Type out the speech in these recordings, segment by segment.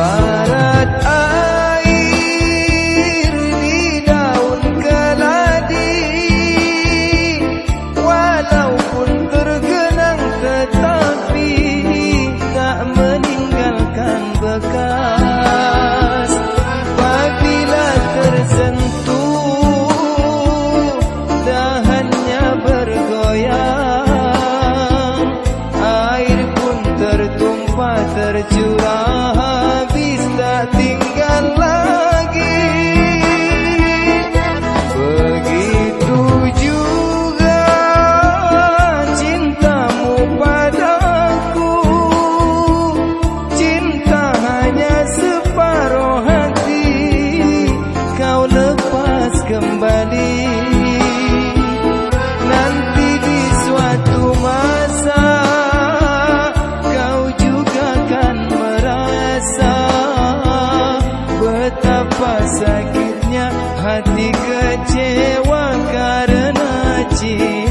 Bye. kembali. Nanti di suatu masa Kau juga kan merasa Betapa sakitnya hati kecewa karena cinta.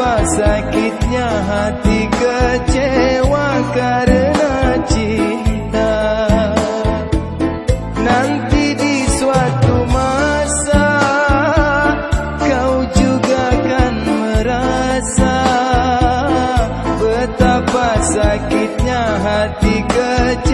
Betapa sakitnya hati kecewa karena cinta? Nanti di suatu masa kau juga akan merasa Betapa sakitnya hati kecewa